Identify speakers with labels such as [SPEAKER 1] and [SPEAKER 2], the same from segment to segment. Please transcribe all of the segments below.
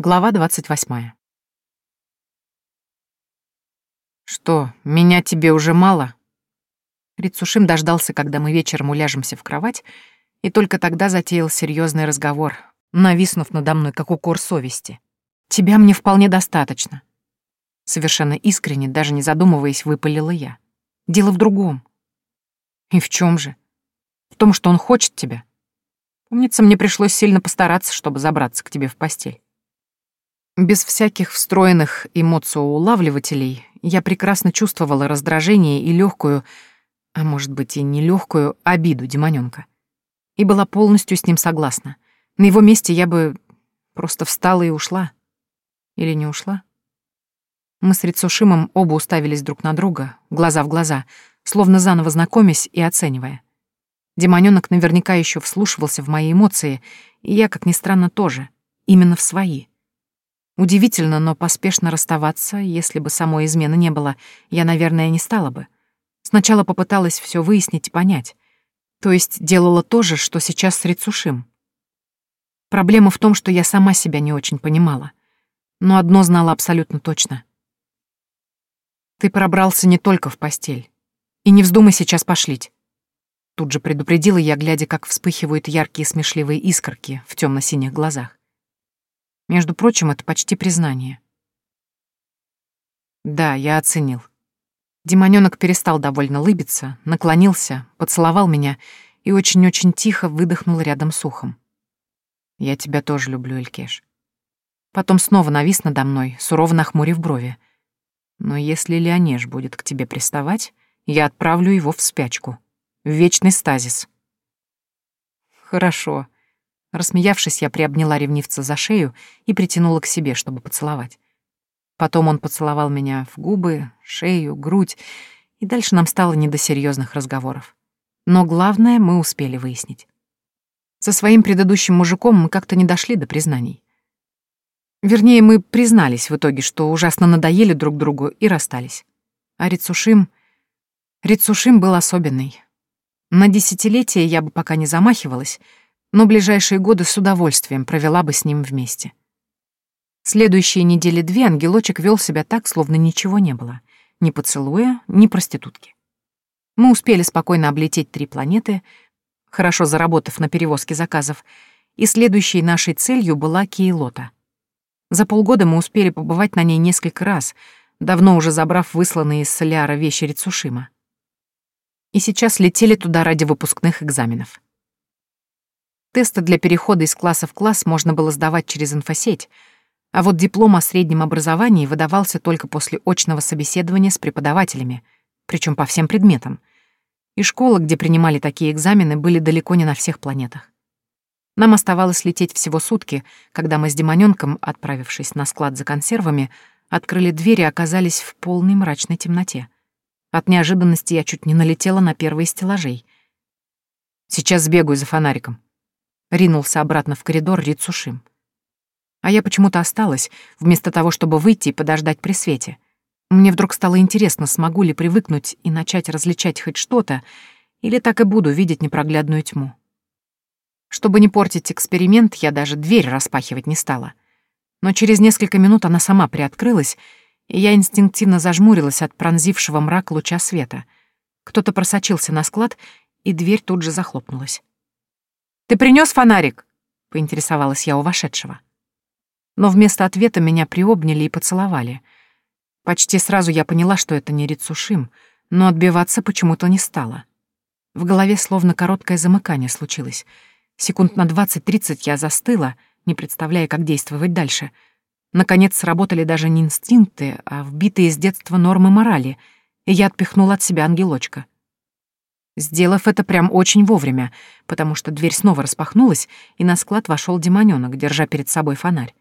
[SPEAKER 1] Глава двадцать восьмая. «Что, меня тебе уже мало?» Рицушим дождался, когда мы вечером уляжемся в кровать, и только тогда затеял серьезный разговор, нависнув надо мной, как укор совести. «Тебя мне вполне достаточно». Совершенно искренне, даже не задумываясь, выпалила я. «Дело в другом». «И в чем же?» «В том, что он хочет тебя. Помнится, мне пришлось сильно постараться, чтобы забраться к тебе в постель». Без всяких встроенных эмоциоулавливателей я прекрасно чувствовала раздражение и легкую, а может быть и нелегкую, обиду демонёнка. И была полностью с ним согласна. На его месте я бы просто встала и ушла. Или не ушла? Мы с Рицушимом оба уставились друг на друга, глаза в глаза, словно заново знакомясь и оценивая. Демонёнок наверняка еще вслушивался в мои эмоции, и я, как ни странно, тоже, именно в свои. Удивительно, но поспешно расставаться, если бы самой измены не было, я, наверное, не стала бы. Сначала попыталась все выяснить и понять. То есть делала то же, что сейчас с Рицушим. Проблема в том, что я сама себя не очень понимала. Но одно знала абсолютно точно. Ты пробрался не только в постель. И не вздумай сейчас пошлить. Тут же предупредила я, глядя, как вспыхивают яркие смешливые искорки в темно синих глазах. Между прочим, это почти признание. Да, я оценил. Демонёнок перестал довольно лыбиться, наклонился, поцеловал меня и очень-очень тихо выдохнул рядом с ухом. Я тебя тоже люблю, Элькеш. Потом снова навис надо мной, сурово нахмурив брови. Но если Леонеж будет к тебе приставать, я отправлю его в спячку, в вечный стазис. Хорошо. Рассмеявшись, я приобняла ревнивца за шею и притянула к себе, чтобы поцеловать. Потом он поцеловал меня в губы, шею, грудь, и дальше нам стало не до серьезных разговоров. Но главное мы успели выяснить. Со своим предыдущим мужиком мы как-то не дошли до признаний. Вернее, мы признались в итоге, что ужасно надоели друг другу и расстались. А Рицушим... Рицушим был особенный. На десятилетие я бы пока не замахивалась — но ближайшие годы с удовольствием провела бы с ним вместе. Следующие недели две ангелочек вел себя так, словно ничего не было. Ни поцелуя, ни проститутки. Мы успели спокойно облететь три планеты, хорошо заработав на перевозке заказов, и следующей нашей целью была Киелота. За полгода мы успели побывать на ней несколько раз, давно уже забрав высланные из Соляра вещи Рицушима. И сейчас летели туда ради выпускных экзаменов. Тесты для перехода из класса в класс можно было сдавать через инфосеть, а вот диплом о среднем образовании выдавался только после очного собеседования с преподавателями, причем по всем предметам. И школы, где принимали такие экзамены, были далеко не на всех планетах. Нам оставалось лететь всего сутки, когда мы с Демонёнком, отправившись на склад за консервами, открыли дверь и оказались в полной мрачной темноте. От неожиданности я чуть не налетела на первые стеллажей. «Сейчас сбегаю за фонариком», Ринулся обратно в коридор Рицушим. А я почему-то осталась, вместо того, чтобы выйти и подождать при свете. Мне вдруг стало интересно, смогу ли привыкнуть и начать различать хоть что-то, или так и буду видеть непроглядную тьму. Чтобы не портить эксперимент, я даже дверь распахивать не стала. Но через несколько минут она сама приоткрылась, и я инстинктивно зажмурилась от пронзившего мрак луча света. Кто-то просочился на склад, и дверь тут же захлопнулась. «Ты принёс фонарик?» — поинтересовалась я у вошедшего. Но вместо ответа меня приобняли и поцеловали. Почти сразу я поняла, что это не Рицушим, но отбиваться почему-то не стала. В голове словно короткое замыкание случилось. Секунд на двадцать-тридцать я застыла, не представляя, как действовать дальше. Наконец сработали даже не инстинкты, а вбитые с детства нормы морали, и я отпихнула от себя ангелочка — сделав это прям очень вовремя, потому что дверь снова распахнулась, и на склад вошел демонёнок, держа перед собой фонарь.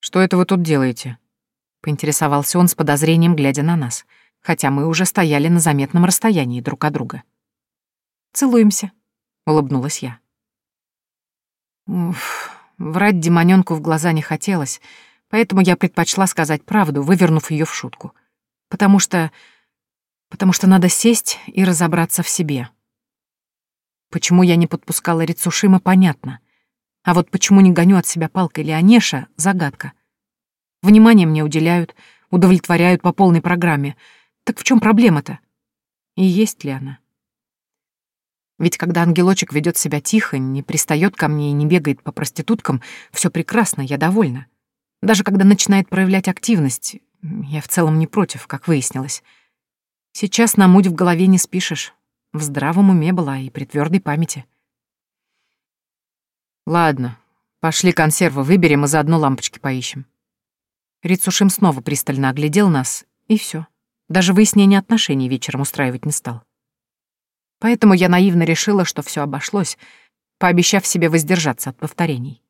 [SPEAKER 1] «Что это вы тут делаете?» — поинтересовался он с подозрением, глядя на нас, хотя мы уже стояли на заметном расстоянии друг от друга. «Целуемся», — улыбнулась я. Уф, врать демонёнку в глаза не хотелось, поэтому я предпочла сказать правду, вывернув ее в шутку. Потому что потому что надо сесть и разобраться в себе. Почему я не подпускала Рицушима, понятно. А вот почему не гоню от себя палкой Леонеша — загадка. Внимание мне уделяют, удовлетворяют по полной программе. Так в чем проблема-то? И есть ли она? Ведь когда ангелочек ведет себя тихо, не пристает ко мне и не бегает по проституткам, все прекрасно, я довольна. Даже когда начинает проявлять активность, я в целом не против, как выяснилось. Сейчас на муть в голове не спишешь. В здравом уме была и при твердой памяти. Ладно, пошли консервы выберем и заодно лампочки поищем. Рицушим снова пристально оглядел нас, и все. Даже выяснение отношений вечером устраивать не стал. Поэтому я наивно решила, что все обошлось, пообещав себе воздержаться от повторений.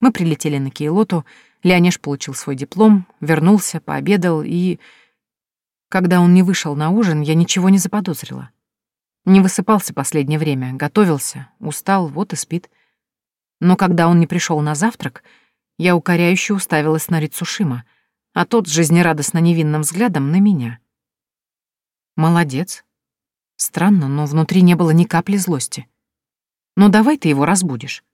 [SPEAKER 1] Мы прилетели на Кейлоту, Леонеж получил свой диплом, вернулся, пообедал и... Когда он не вышел на ужин, я ничего не заподозрила. Не высыпался последнее время, готовился, устал, вот и спит. Но когда он не пришел на завтрак, я укоряюще уставилась на Рицушима, а тот с жизнерадостно невинным взглядом на меня. Молодец. Странно, но внутри не было ни капли злости. Но «Ну, давай ты его разбудишь.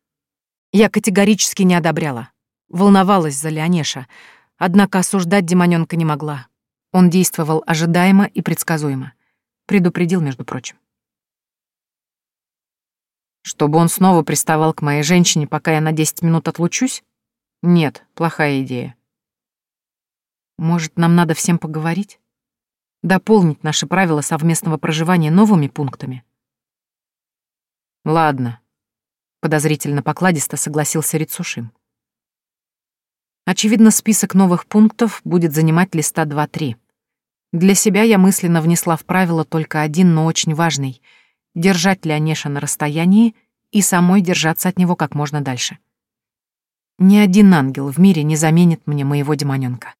[SPEAKER 1] Я категорически не одобряла. Волновалась за Леонеша, однако осуждать демонёнка не могла. Он действовал ожидаемо и предсказуемо. Предупредил, между прочим. Чтобы он снова приставал к моей женщине, пока я на 10 минут отлучусь? Нет, плохая идея. Может, нам надо всем поговорить? Дополнить наши правила совместного проживания новыми пунктами? Ладно, подозрительно покладисто согласился Рицушим. Очевидно, список новых пунктов будет занимать листа 2-3. Для себя я мысленно внесла в правило только один, но очень важный — держать Леонеша на расстоянии и самой держаться от него как можно дальше. Ни один ангел в мире не заменит мне моего демонёнка.